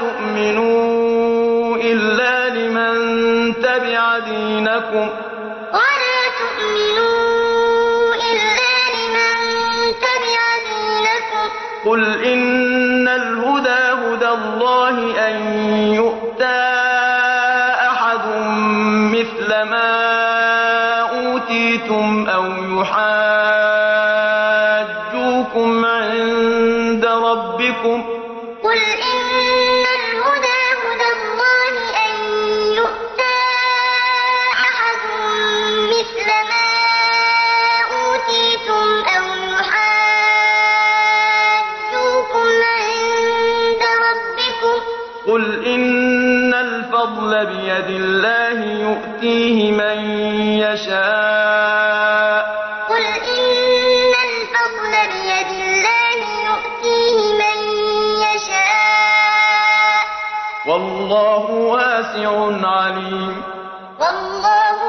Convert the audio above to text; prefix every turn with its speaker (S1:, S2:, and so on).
S1: تؤمنوا إلا لمن تبع دينكم.
S2: ولا تؤمنوا إلا لمن تبع دينكم.
S1: قل إن الهدى هدى الله أن يؤتى أحد مثل ما أوتيتم أو يحاجوكم عند ربكم.
S2: قل إن
S1: قل إن الفضل بيد الله يؤتيه من يشاء
S2: قل إن الفضل بيد الله يؤتيه من يشاء
S1: والله واسع عليم
S2: والله